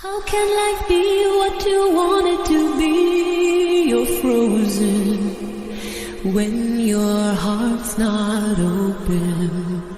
How can life be what you want it to be? You're frozen when your heart's not open.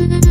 Your heart.